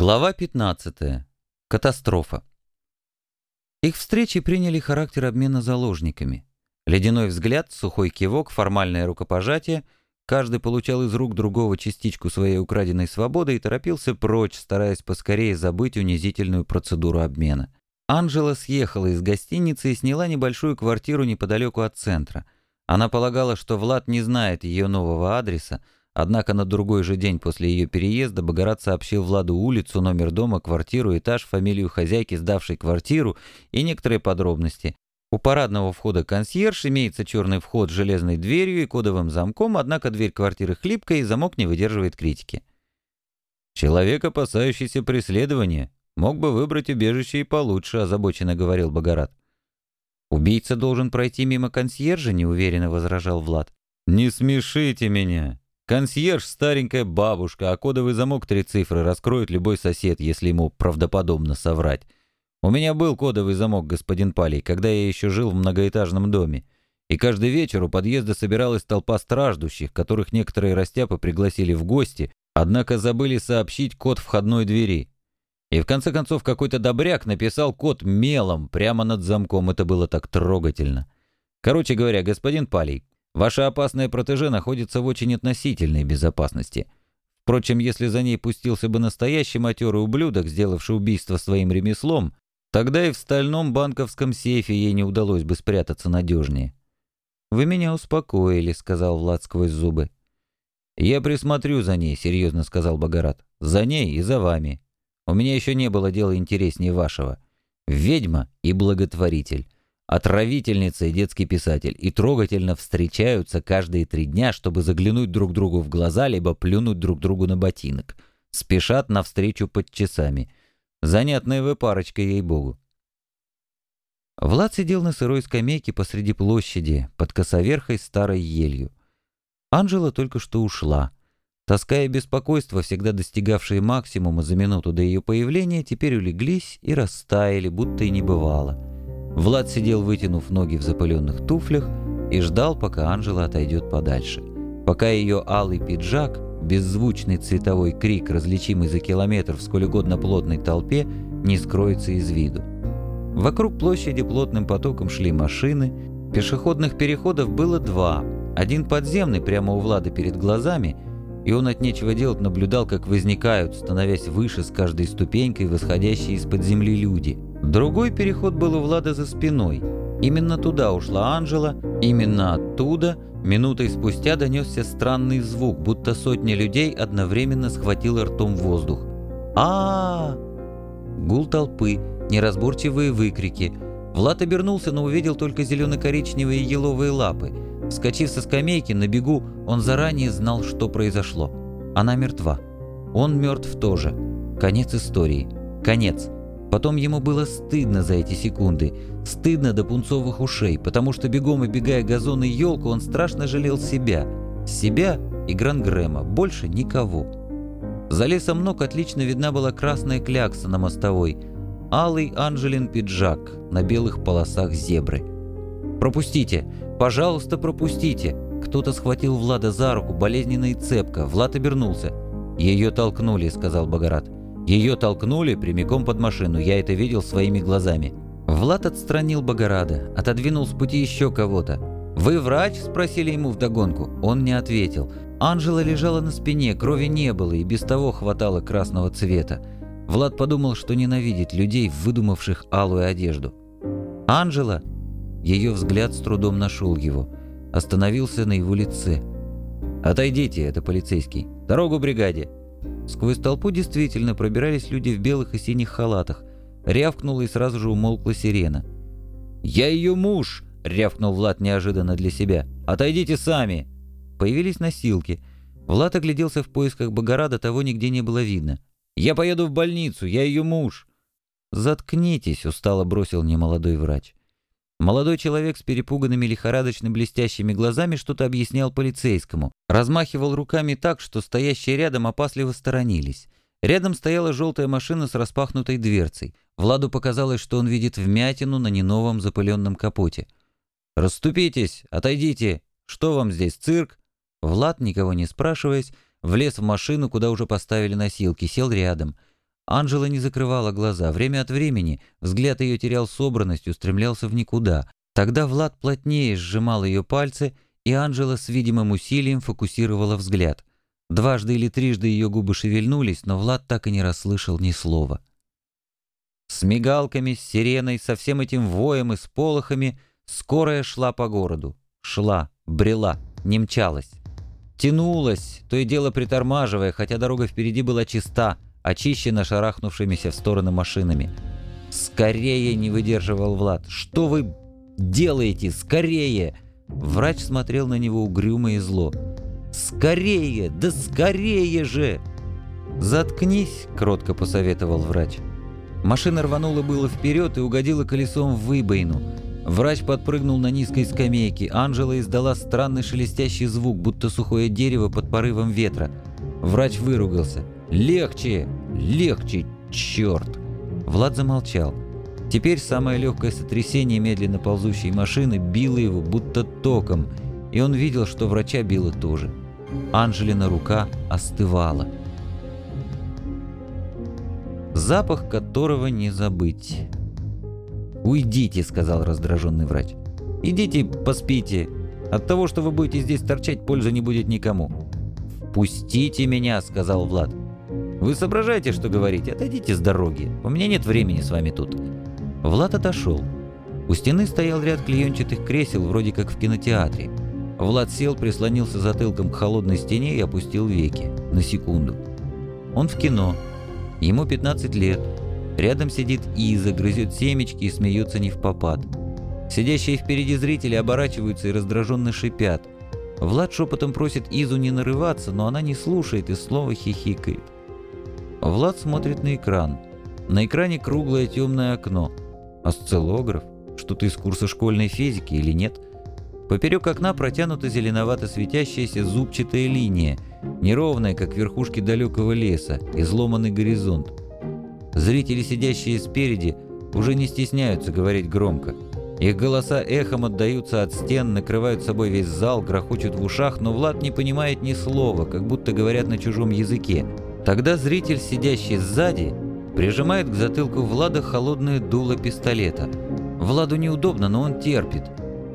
Глава 15. Катастрофа. Их встречи приняли характер обмена заложниками. Ледяной взгляд, сухой кивок, формальное рукопожатие. Каждый получал из рук другого частичку своей украденной свободы и торопился прочь, стараясь поскорее забыть унизительную процедуру обмена. Анжела съехала из гостиницы и сняла небольшую квартиру неподалеку от центра. Она полагала, что Влад не знает ее нового адреса, Однако на другой же день после ее переезда Богорат сообщил Владу улицу, номер дома, квартиру, этаж, фамилию хозяйки, сдавшей квартиру и некоторые подробности. У парадного входа консьерж имеется черный вход с железной дверью и кодовым замком, однако дверь квартиры хлипкая и замок не выдерживает критики. «Человек, опасающийся преследования, мог бы выбрать убежище и получше», — озабоченно говорил Богорат. «Убийца должен пройти мимо консьержа», — неуверенно возражал Влад. «Не смешите меня. Консьерж — старенькая бабушка, а кодовый замок три цифры раскроет любой сосед, если ему правдоподобно соврать. У меня был кодовый замок, господин Палей, когда я еще жил в многоэтажном доме. И каждый вечер у подъезда собиралась толпа страждущих, которых некоторые растяпы пригласили в гости, однако забыли сообщить код входной двери. И в конце концов какой-то добряк написал код мелом прямо над замком. Это было так трогательно. Короче говоря, господин Палей, Ваша опасная протеже находится в очень относительной безопасности. Впрочем, если за ней пустился бы настоящий матерый ублюдок, сделавший убийство своим ремеслом, тогда и в стальном банковском сейфе ей не удалось бы спрятаться надежнее. «Вы меня успокоили», — сказал Влад сквозь зубы. «Я присмотрю за ней», — серьезно сказал Богорат. «За ней и за вами. У меня еще не было дела интереснее вашего. Ведьма и благотворитель. Отравительница и детский писатель и трогательно встречаются каждые три дня, чтобы заглянуть друг другу в глаза, либо плюнуть друг другу на ботинок. Спешат навстречу под часами. Занятная вы парочка, ей-богу. Влад сидел на сырой скамейке посреди площади, под косоверхой старой елью. Анжела только что ушла. Тоска и беспокойство, всегда достигавшие максимума за минуту до ее появления, теперь улеглись и растаяли, будто и не бывало. Влад сидел, вытянув ноги в запыленных туфлях, и ждал, пока Анжела отойдет подальше. Пока ее алый пиджак, беззвучный цветовой крик, различимый за километр в сколь угодно плотной толпе, не скроется из виду. Вокруг площади плотным потоком шли машины, пешеходных переходов было два. Один подземный прямо у Влада перед глазами, и он от нечего делать наблюдал, как возникают, становясь выше с каждой ступенькой, восходящие из-под земли люди – Другой переход был у Влада за спиной. Именно туда ушла Анжела, именно оттуда минутой спустя донесся странный звук, будто сотня людей одновременно схватила ртом воздух. а, -а, -а Гул толпы, неразборчивые выкрики. Влад обернулся, но увидел только зелено-коричневые еловые лапы. Вскочив со скамейки на бегу, он заранее знал, что произошло. Она мертва. Он мертв тоже. Конец истории. Конец. Потом ему было стыдно за эти секунды, стыдно до пунцовых ушей, потому что бегом оббегая газон и елку, он страшно жалел себя. Себя и Грангрэма, больше никого. За лесом ног отлично видна была красная клякса на мостовой, алый Анжелин пиджак на белых полосах зебры. «Пропустите! Пожалуйста, пропустите!» Кто-то схватил Влада за руку, болезненно и цепко. Влад обернулся. «Ее толкнули», — сказал Богорат. Ее толкнули прямиком под машину, я это видел своими глазами. Влад отстранил Богорада, отодвинул с пути еще кого-то. «Вы врач?» – спросили ему вдогонку. Он не ответил. Анжела лежала на спине, крови не было и без того хватало красного цвета. Влад подумал, что ненавидит людей, выдумавших алую одежду. «Анжела!» Ее взгляд с трудом нашел его. Остановился на его лице. «Отойдите, это полицейский. Дорогу бригаде!» Сквозь толпу действительно пробирались люди в белых и синих халатах. Рявкнула и сразу же умолкла сирена. «Я ее муж!» — рявкнул Влад неожиданно для себя. «Отойдите сами!» Появились носилки. Влад огляделся в поисках Богорада, того нигде не было видно. «Я поеду в больницу, я ее муж!» «Заткнитесь!» — устало бросил немолодой врач. Молодой человек с перепуганными лихорадочно блестящими глазами что-то объяснял полицейскому. Размахивал руками так, что стоящие рядом опасливо сторонились. Рядом стояла желтая машина с распахнутой дверцей. Владу показалось, что он видит вмятину на неновом запыленном капоте. «Расступитесь! Отойдите! Что вам здесь, цирк?» Влад, никого не спрашиваясь, влез в машину, куда уже поставили носилки, сел рядом. Анжела не закрывала глаза. Время от времени взгляд ее терял собранность, устремлялся в никуда. Тогда Влад плотнее сжимал ее пальцы, и Анжела с видимым усилием фокусировала взгляд. Дважды или трижды ее губы шевельнулись, но Влад так и не расслышал ни слова. С мигалками, с сиреной, со всем этим воем и с полохами скорая шла по городу. Шла, брела, не мчалась. Тянулась, то и дело притормаживая, хотя дорога впереди была чиста, очищена шарахнувшимися в стороны машинами. «Скорее!» — не выдерживал Влад. «Что вы делаете? Скорее!» Врач смотрел на него угрюмо и зло. «Скорее! Да скорее же!» «Заткнись!» — кротко посоветовал врач. Машина рванула было вперед и угодила колесом в выбоину. Врач подпрыгнул на низкой скамейке. Анжела издала странный шелестящий звук, будто сухое дерево под порывом ветра. Врач выругался. «Легче! Легче! Черт!» Влад замолчал. Теперь самое легкое сотрясение медленно ползущей машины било его будто током, и он видел, что врача било тоже. Анжелина рука остывала запах которого не забыть. «Уйдите», — сказал раздраженный врач. «Идите поспите. От того, что вы будете здесь торчать, пользы не будет никому». «Впустите меня», — сказал Влад. «Вы соображаете, что говорите? Отойдите с дороги. У меня нет времени с вами тут». Влад отошел. У стены стоял ряд клеенчатых кресел, вроде как в кинотеатре. Влад сел, прислонился затылком к холодной стене и опустил веки. На секунду. Он в кино. Ему 15 лет. Рядом сидит Иза, грызет семечки и смеется не в попад. Сидящие впереди зрители оборачиваются и раздраженно шипят. Влад шепотом просит Изу не нарываться, но она не слушает и снова хихикает. Влад смотрит на экран. На экране круглое темное окно. Осциллограф? Что-то из курса школьной физики или нет? Поперек окна протянута зеленовато светящаяся зубчатая линия, неровная, как верхушки далекого леса, изломанный горизонт. Зрители, сидящие спереди, уже не стесняются говорить громко. Их голоса эхом отдаются от стен, накрывают собой весь зал, грохочут в ушах, но Влад не понимает ни слова, как будто говорят на чужом языке. Тогда зритель, сидящий сзади, прижимает к затылку Влада холодное дуло пистолета. Владу неудобно, но он терпит.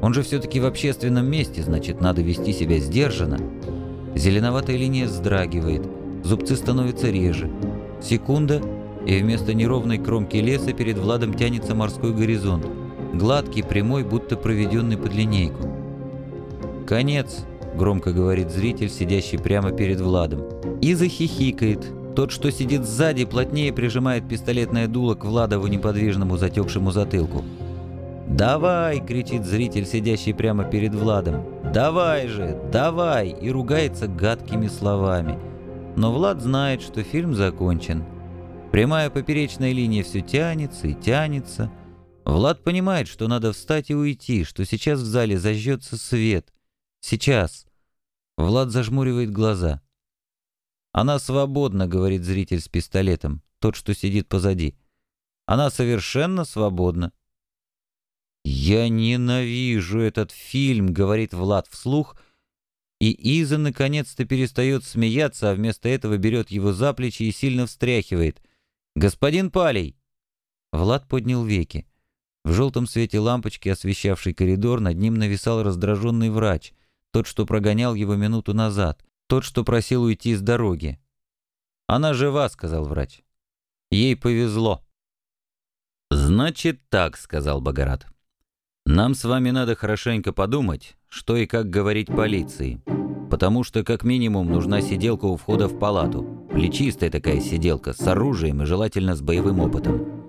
Он же все-таки в общественном месте, значит, надо вести себя сдержанно. Зеленоватая линия вздрагивает, зубцы становятся реже. Секунда, и вместо неровной кромки леса перед Владом тянется морской горизонт, гладкий, прямой, будто проведенный под линейку. «Конец», — громко говорит зритель, сидящий прямо перед Владом. И захихикает. Тот, что сидит сзади, плотнее прижимает пистолетное дуло к Владову неподвижному затекшему затылку. «Давай!» — кричит зритель, сидящий прямо перед Владом. «Давай же! Давай!» и ругается гадкими словами. Но Влад знает, что фильм закончен. Прямая поперечная линия все тянется и тянется. Влад понимает, что надо встать и уйти, что сейчас в зале зажжется свет. Сейчас. Влад зажмуривает глаза. «Она свободна», — говорит зритель с пистолетом, тот, что сидит позади. «Она совершенно свободна». «Я ненавижу этот фильм», — говорит Влад вслух, и Иза наконец-то перестает смеяться, а вместо этого берет его за плечи и сильно встряхивает. «Господин Палей!» Влад поднял веки. В желтом свете лампочки, освещавшей коридор, над ним нависал раздраженный врач, тот, что прогонял его минуту назад, тот, что просил уйти с дороги. «Она жива», — сказал врач. «Ей повезло». «Значит так», — сказал Богорат. Нам с вами надо хорошенько подумать, что и как говорить полиции. Потому что как минимум нужна сиделка у входа в палату. Плечистая такая сиделка, с оружием и желательно с боевым опытом.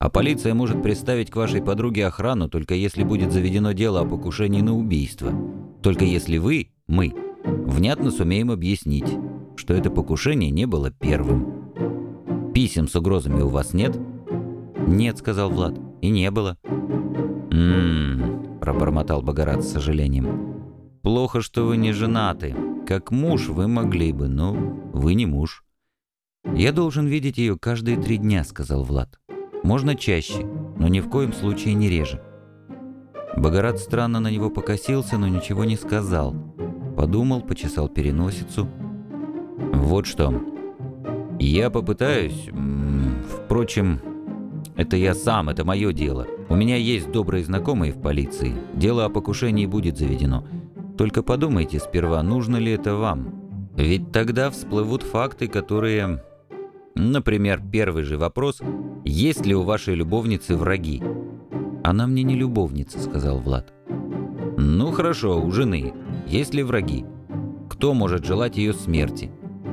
А полиция может представить к вашей подруге охрану, только если будет заведено дело о покушении на убийство. Только если вы, мы, внятно сумеем объяснить, что это покушение не было первым. Писем с угрозами у вас нет? Нет, сказал Влад, и не было. «М-м-м», пробормотал Богорат с сожалением. «Плохо, что вы не женаты. Как муж вы могли бы, но вы не муж». «Я должен видеть ее каждые три дня», — сказал Влад. «Можно чаще, но ни в коем случае не реже». Богорат странно на него покосился, но ничего не сказал. Подумал, почесал переносицу. «Вот что. Я попытаюсь Впрочем, это я сам, это мое дело. У меня есть добрые знакомые в полиции. Дело о покушении будет заведено. Только подумайте сперва, нужно ли это вам. Ведь тогда всплывут факты, которые... Например, первый же вопрос, есть ли у вашей любовницы враги? «Она мне не любовница», — сказал Влад. «Ну хорошо, у жены. Есть ли враги? Кто может желать ее смерти?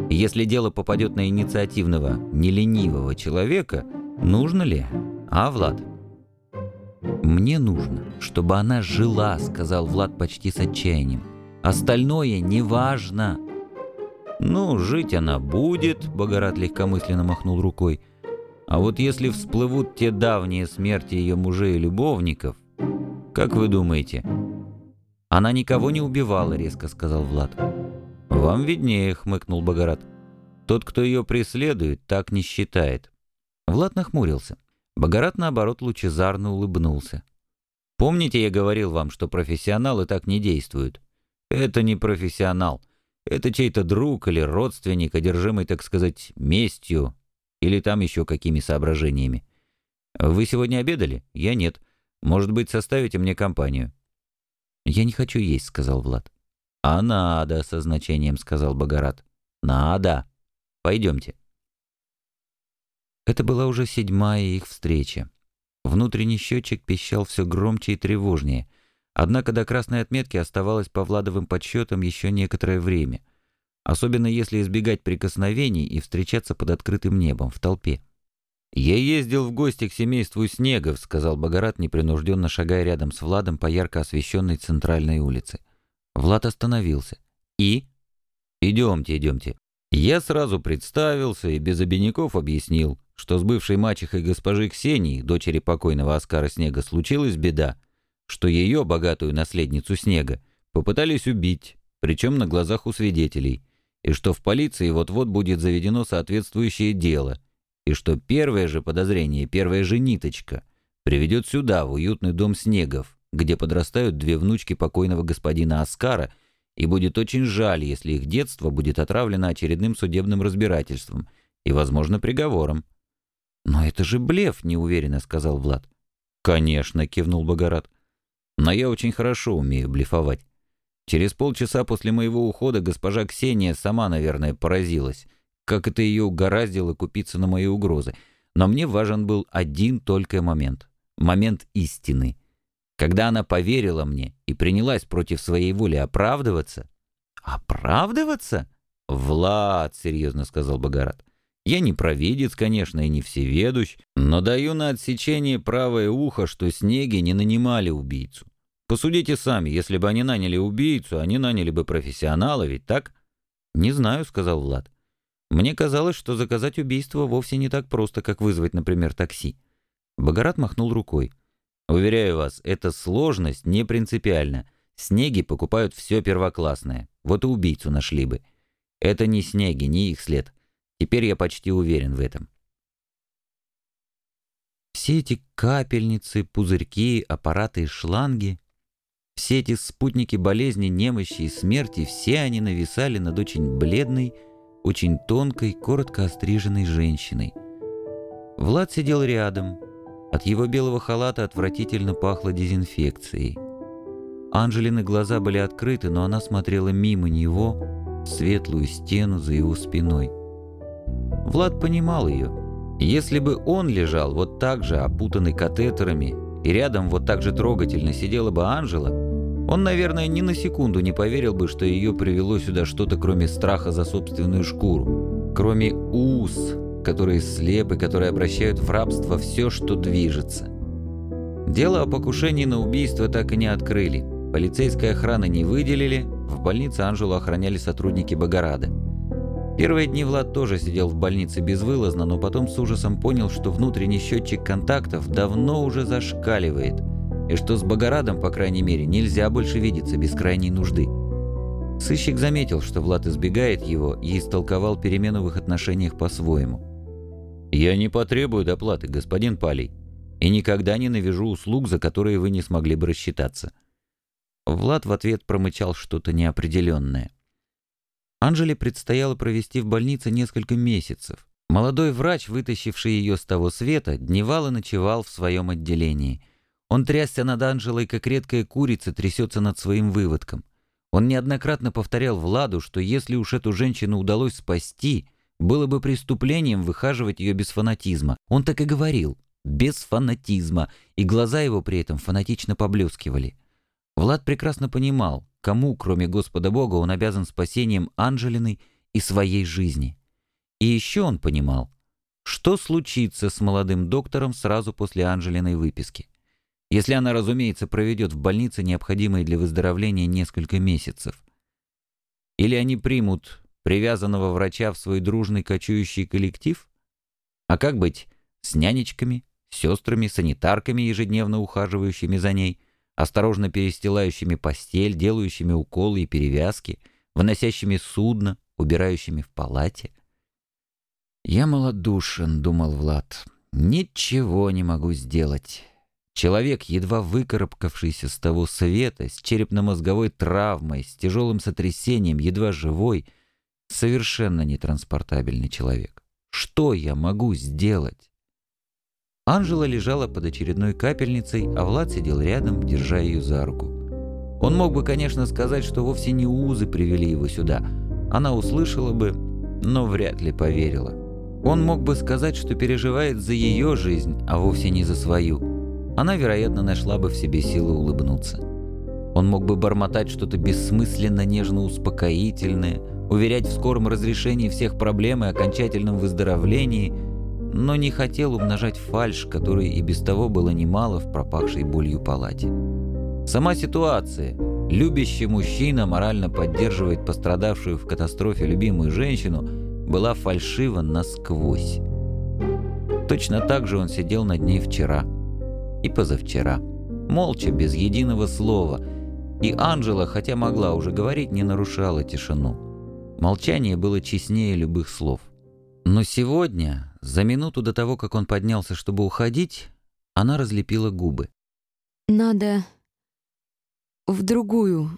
Если дело попадет на инициативного, неленивого человека, нужно ли? А, Влад?» «Мне нужно, чтобы она жила», — сказал Влад почти с отчаянием. «Остальное неважно». «Ну, жить она будет», — Богорат легкомысленно махнул рукой. «А вот если всплывут те давние смерти ее мужей и любовников, как вы думаете?» «Она никого не убивала», — резко сказал Влад. «Вам виднее», — хмыкнул Богорат. «Тот, кто ее преследует, так не считает». Влад нахмурился. Богорат, наоборот, лучезарно улыбнулся. «Помните, я говорил вам, что профессионалы так не действуют? Это не профессионал. Это чей-то друг или родственник, одержимый, так сказать, местью, или там еще какими соображениями. Вы сегодня обедали? Я нет. Может быть, составите мне компанию?» «Я не хочу есть», — сказал Влад. «А надо», — со значением сказал Богорат. «Надо. Пойдемте». Это была уже седьмая их встреча. Внутренний счетчик пищал все громче и тревожнее. Однако до красной отметки оставалось по Владовым подсчетам еще некоторое время. Особенно если избегать прикосновений и встречаться под открытым небом, в толпе. «Я ездил в гости к семейству Снегов», — сказал Богорат, непринужденно шагая рядом с Владом по ярко освещенной центральной улице. Влад остановился. «И?» «Идемте, идемте». Я сразу представился и без обиняков объяснил, что с бывшей мачехой госпожи Ксении, дочери покойного Оскара Снега, случилась беда что ее, богатую наследницу Снега, попытались убить, причем на глазах у свидетелей, и что в полиции вот-вот будет заведено соответствующее дело, и что первое же подозрение, первая же ниточка приведет сюда, в уютный дом Снегов, где подрастают две внучки покойного господина Оскара, и будет очень жаль, если их детство будет отравлено очередным судебным разбирательством и, возможно, приговором. «Но это же блеф», — неуверенно сказал Влад. «Конечно», — кивнул Богорат. Но я очень хорошо умею блефовать. Через полчаса после моего ухода госпожа Ксения сама, наверное, поразилась, как это ее угораздило купиться на мои угрозы. Но мне важен был один только момент. Момент истины. Когда она поверила мне и принялась против своей воли оправдываться... «Оправдываться?» «Влад», — серьезно сказал Богорат. «Я не провидец, конечно, и не всеведущ, но даю на отсечение правое ухо, что снеги не нанимали убийцу. Посудите сами, если бы они наняли убийцу, они наняли бы профессионала, ведь так? Не знаю, сказал Влад. Мне казалось, что заказать убийство вовсе не так просто, как вызвать, например, такси. Богорат махнул рукой. Уверяю вас, эта сложность не принципиальна. Снеги покупают все первоклассное. Вот и убийцу нашли бы. Это не снеги, не их след. Теперь я почти уверен в этом. Все эти капельницы, пузырьки, аппараты и шланги все эти спутники болезни, немощи и смерти, все они нависали над очень бледной, очень тонкой, коротко остриженной женщиной. Влад сидел рядом. От его белого халата отвратительно пахло дезинфекцией. Анжелины глаза были открыты, но она смотрела мимо него, в светлую стену за его спиной. Влад понимал ее. Если бы он лежал вот так же, опутанный катетерами, и рядом вот так же трогательно сидела бы Анжела, он, наверное, ни на секунду не поверил бы, что ее привело сюда что-то кроме страха за собственную шкуру, кроме уз, которые слепы, которые обращают в рабство все, что движется. Дело о покушении на убийство так и не открыли. Полицейской охраны не выделили, в больнице Анжелу охраняли сотрудники Богорада. Первые дни Влад тоже сидел в больнице безвылазно, но потом с ужасом понял, что внутренний счетчик контактов давно уже зашкаливает – и что с Богорадом, по крайней мере, нельзя больше видеться без крайней нужды. Сыщик заметил, что Влад избегает его и истолковал перемену в их отношениях по-своему. «Я не потребую доплаты, господин Палей, и никогда не навяжу услуг, за которые вы не смогли бы рассчитаться». Влад в ответ промычал что-то неопределенное. Анжеле предстояло провести в больнице несколько месяцев. Молодой врач, вытащивший ее с того света, дневал и ночевал в своем отделении. Он трясся над Анжелой, как редкая курица трясется над своим выводком. Он неоднократно повторял Владу, что если уж эту женщину удалось спасти, было бы преступлением выхаживать ее без фанатизма. Он так и говорил, без фанатизма, и глаза его при этом фанатично поблескивали. Влад прекрасно понимал, кому, кроме Господа Бога, он обязан спасением Анжелины и своей жизни. И еще он понимал, что случится с молодым доктором сразу после Анжелиной выписки. Если она, разумеется, проведет в больнице необходимые для выздоровления несколько месяцев. Или они примут привязанного врача в свой дружный кочующий коллектив? А как быть с нянечками, сестрами, санитарками, ежедневно ухаживающими за ней, осторожно перестилающими постель, делающими уколы и перевязки, выносящими судно, убирающими в палате? «Я малодушен», — думал Влад. «Ничего не могу сделать». Человек, едва выкарабкавшийся с того света, с черепно-мозговой травмой, с тяжелым сотрясением, едва живой, совершенно нетранспортабельный человек. Что я могу сделать? Анжела лежала под очередной капельницей, а Влад сидел рядом, держа ее за руку. Он мог бы, конечно, сказать, что вовсе не узы привели его сюда. Она услышала бы, но вряд ли поверила. Он мог бы сказать, что переживает за ее жизнь, а вовсе не за свою. Она, вероятно, нашла бы в себе силы улыбнуться. Он мог бы бормотать что-то бессмысленно нежно-успокоительное, уверять в скором разрешении всех проблем и окончательном выздоровлении, но не хотел умножать фальшь, которой и без того было немало в пропахшей болью палате. Сама ситуация. Любящий мужчина морально поддерживает пострадавшую в катастрофе любимую женщину – была фальшива насквозь. Точно так же он сидел над ней вчера и позавчера, молча, без единого слова, и Анжела, хотя могла уже говорить, не нарушала тишину. Молчание было честнее любых слов. Но сегодня, за минуту до того, как он поднялся, чтобы уходить, она разлепила губы. «Надо в другую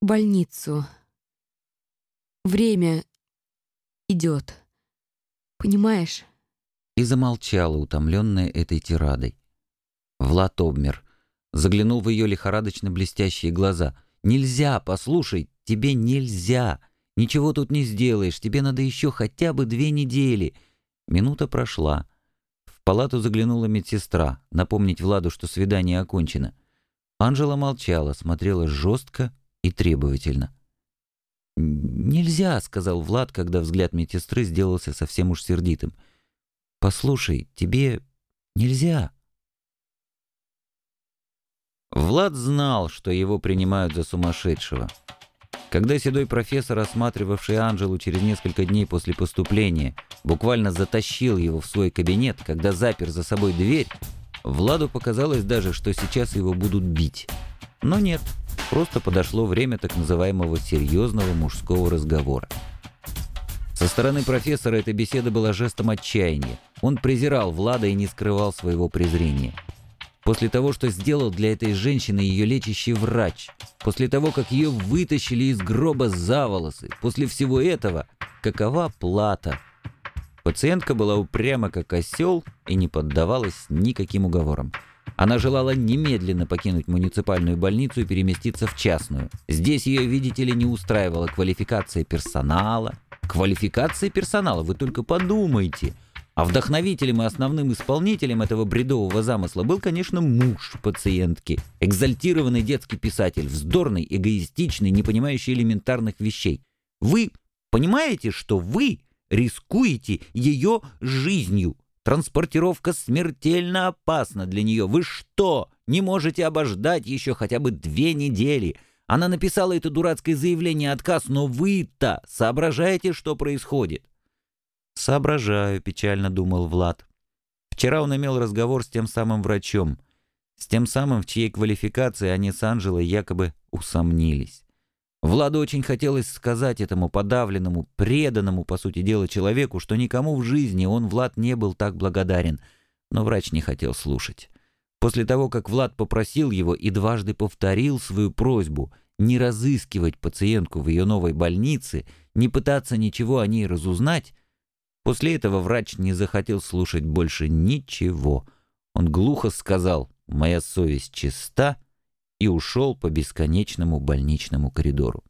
больницу. Время идет. Понимаешь?» И замолчала, утомленная этой тирадой. Влад обмер. Заглянул в ее лихорадочно блестящие глаза. «Нельзя, послушай, тебе нельзя. Ничего тут не сделаешь, тебе надо еще хотя бы две недели». Минута прошла. В палату заглянула медсестра, напомнить Владу, что свидание окончено. Анжела молчала, смотрела жестко и требовательно. «Нельзя», — сказал Влад, когда взгляд медсестры сделался совсем уж сердитым. «Послушай, тебе нельзя». Влад знал, что его принимают за сумасшедшего. Когда седой профессор, осматривавший Анжелу через несколько дней после поступления, буквально затащил его в свой кабинет, когда запер за собой дверь, Владу показалось даже, что сейчас его будут бить. Но нет, просто подошло время так называемого серьезного мужского разговора. Со стороны профессора эта беседа была жестом отчаяния. Он презирал Влада и не скрывал своего презрения. После того, что сделал для этой женщины ее лечащий врач, после того, как ее вытащили из гроба за волосы, после всего этого, какова плата? Пациентка была упряма, как осел, и не поддавалась никаким уговорам. Она желала немедленно покинуть муниципальную больницу и переместиться в частную. Здесь ее, видите ли, не устраивала квалификация персонала. Квалификация персонала, вы только подумайте. А вдохновителем и основным исполнителем этого бредового замысла был, конечно, муж пациентки. Экзальтированный детский писатель, вздорный, эгоистичный, не понимающий элементарных вещей. Вы понимаете, что вы рискуете ее жизнью? Транспортировка смертельно опасна для нее. Вы что, не можете обождать еще хотя бы две недели? Она написала это дурацкое заявление отказ, но вы-то соображаете, что происходит?» «Соображаю», — печально думал Влад. Вчера он имел разговор с тем самым врачом, с тем самым, в чьей квалификации они с Анжелой якобы усомнились. Владу очень хотелось сказать этому подавленному, преданному, по сути дела, человеку, что никому в жизни он, Влад, не был так благодарен, но врач не хотел слушать. После того, как Влад попросил его и дважды повторил свою просьбу не разыскивать пациентку в ее новой больнице, не пытаться ничего о ней разузнать, После этого врач не захотел слушать больше ничего. Он глухо сказал «Моя совесть чиста» и ушел по бесконечному больничному коридору.